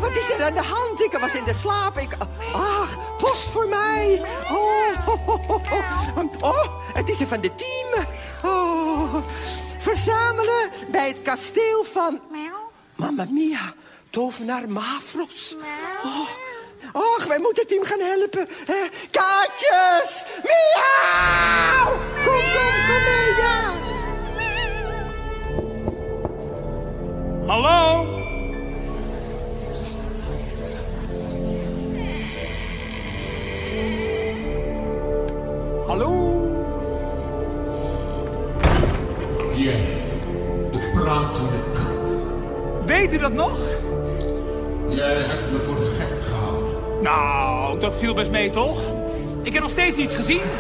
Wat is er aan de hand? Ik was in de slaap. Ik... Ach, post voor mij. Oh, oh, het is er van de team. Oh, verzamelen bij het kasteel van... Mamma mia, tovenaar Mavros. Oh, och, wij moeten het team gaan helpen. hè. Kaatjes! Miauw! Kom, kom, kom mee, ja. Hallo? Hallo? Jij, de pratende kat. Weet u dat nog? Jij hebt me voor gek gehouden. Nou, dat viel best mee, toch? Ik heb nog steeds niets gezien. *laughs*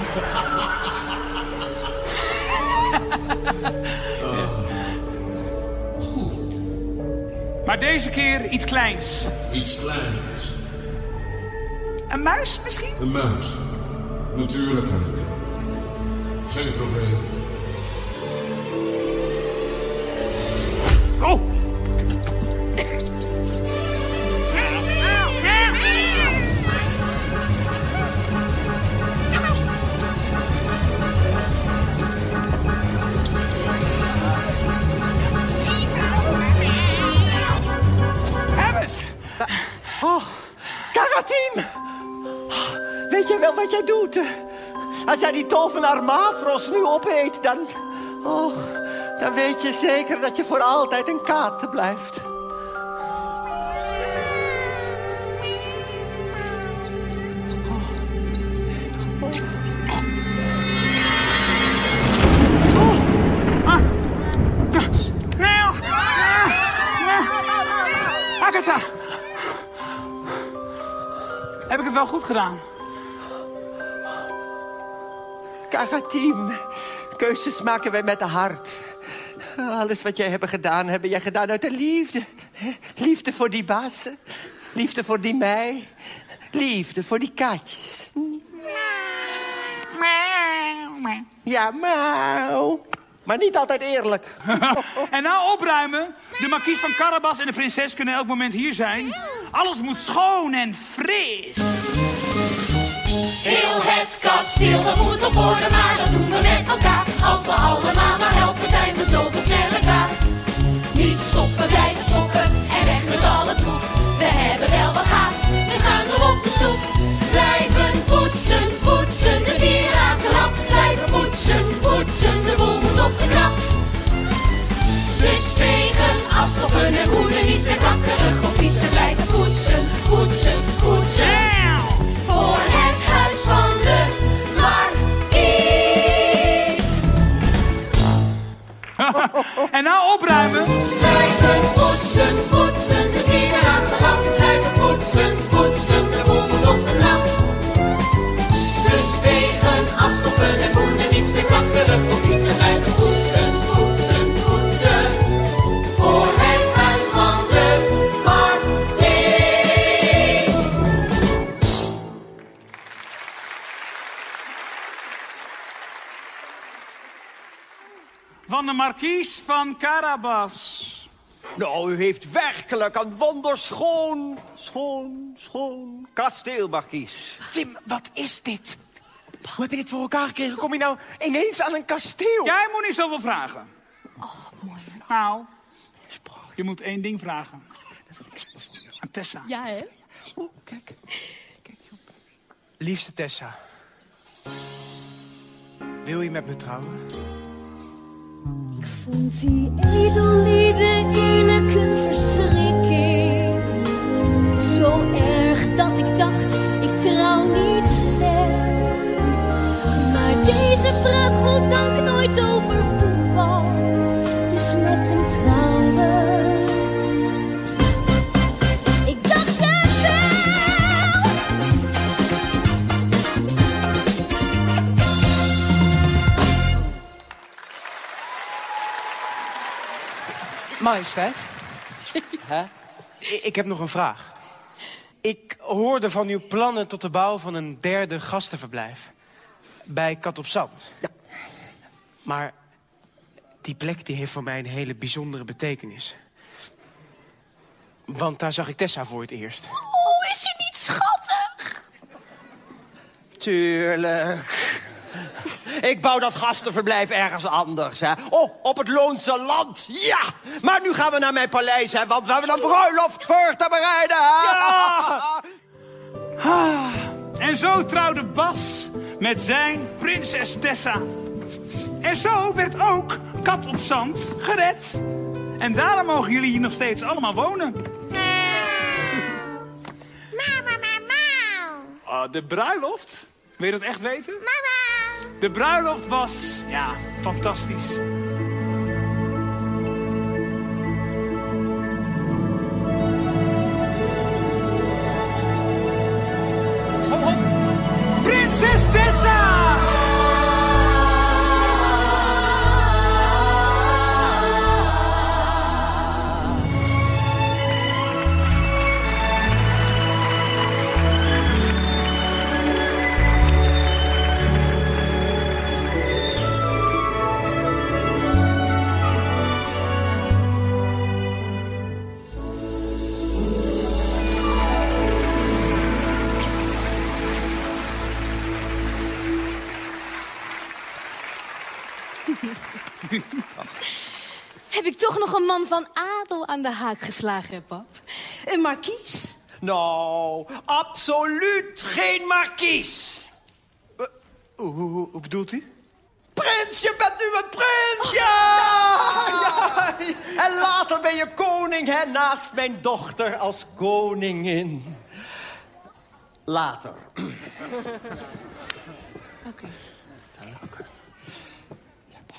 *laughs* Maar deze keer iets kleins. Iets kleins. Een muis misschien? Een muis. Natuurlijk kan ik dat. Geen probleem. Die tovenaar Mafros nu opeet, dan... Och, dan weet je zeker dat je voor altijd een kater blijft. Heb ik het wel goed gedaan? Karatim, keuzes maken wij met de hart. Alles wat jij hebt gedaan, heb jij gedaan uit de liefde. Liefde voor die bassen, liefde voor die mij, liefde voor die katjes. Ja, mauw. Maar niet altijd eerlijk. *laughs* En nou opruimen. De markies van Carabas en de prinses kunnen elk moment hier zijn. Alles moet schoon en fris. Heel het kasteel, dat moet op orde, maar dat doen we met elkaar. Als we allemaal maar helpen, zijn we zoveel sneller klaar. Niet stoppen, blijven sokken en weg met alle troep. We hebben wel wat haast, we staan zo op de stoep. Blijven poetsen, poetsen, de zier aangelap. Blijven poetsen, poetsen, de boel moet opgeknapt. Dus vegen, afstoffen en hoeden, niet meer kakkerig En nou opruimen. Blijven poetsen, markies van Carabas. Nou, u heeft werkelijk een wonderschoon, schoon, schoon kasteel, markies. Tim, wat is dit? Hoe heb je dit voor elkaar gekregen? Kom je nou ineens aan een kasteel? Jij moet niet zoveel vragen. Nou, je moet één ding vragen. Aan Tessa. Ja, hè? Oh, kijk. Liefste Tessa. Wil je met me trouwen? Ik vond die edellieden eerlijk een verschrikking. Zo erg dat ik dacht, ik trouw niet snel. Maar deze praat goddank nooit over voetbal. Dus met hem trouwen. Majesteit? *laughs* Hè? Ik, ik heb nog een vraag. Ik hoorde van uw plannen tot de bouw van een derde gastenverblijf. Bij Kat op Zand. Ja. Maar die plek die heeft voor mij een hele bijzondere betekenis. Want daar zag ik Tessa voor het eerst. Oh, is hij niet schattig? Tuurlijk. *laughs* Ik bouw dat gastenverblijf ergens anders, hè. Oh, op het Loonse Land, ja! Maar nu gaan we naar mijn paleis, hè, want we hebben een bruiloft voor te bereiden, hè. *laughs* Ah, En zo trouwde Bas met zijn prinses Tessa. En zo werd ook Kat op Zand gered. En daarom mogen jullie hier nog steeds allemaal wonen. Mama, mama. Ah, de bruiloft? Wil je dat echt weten? Mama. De bruiloft was, ja, fantastisch. Een man van adel aan de haak geslagen, pap? Een markies? Nou, absoluut geen markies. Hoe, hoe, hoe bedoelt u? Prins, je bent nu een prins! Ja! ja! En later ben je koning, hè, naast mijn dochter als koningin. Later.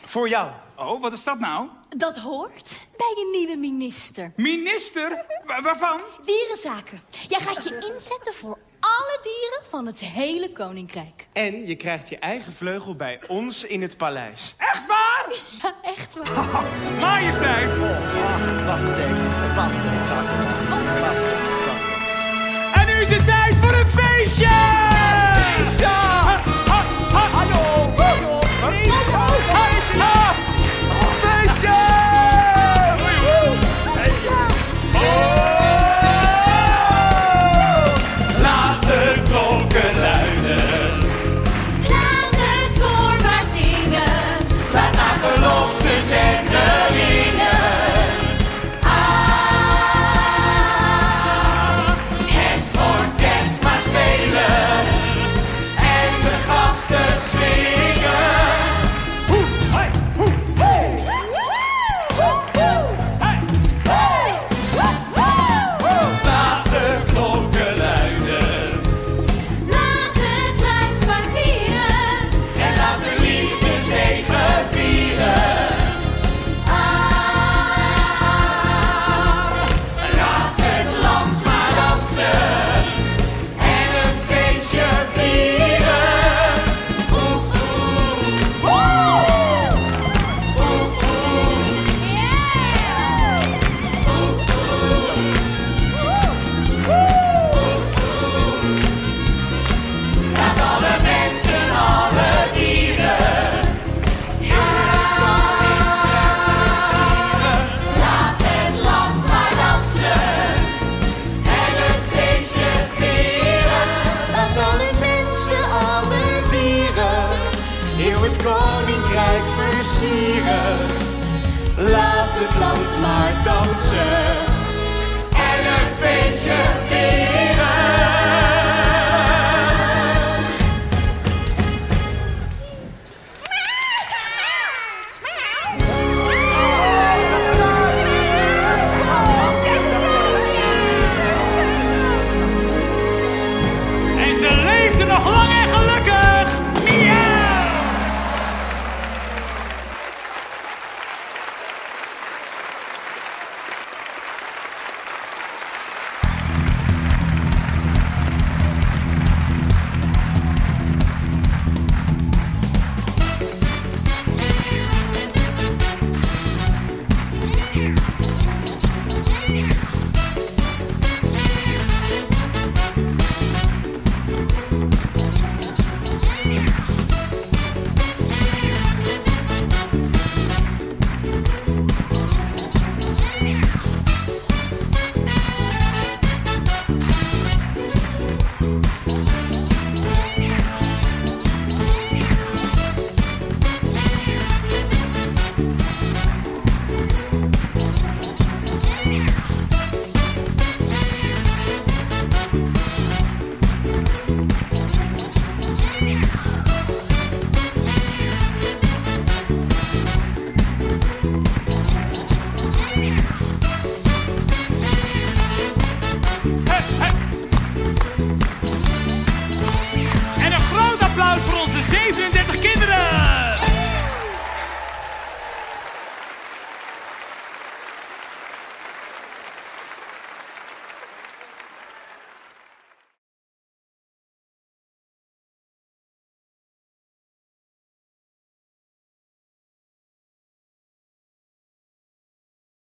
Voor jou. Oh, wat is dat nou? Dat hoort bij je nieuwe minister. Minister? Wa- waarvan? Dierenzaken. Jij gaat je inzetten voor alle dieren van het hele koninkrijk. En je krijgt je eigen vleugel bij ons in het paleis. Echt waar? Ja, echt waar. *laughs* Majesteit. Wacht eens, wacht eens, dank u wel. Wacht eens, wacht eens. En nu is het tijd voor een feestje! Ja!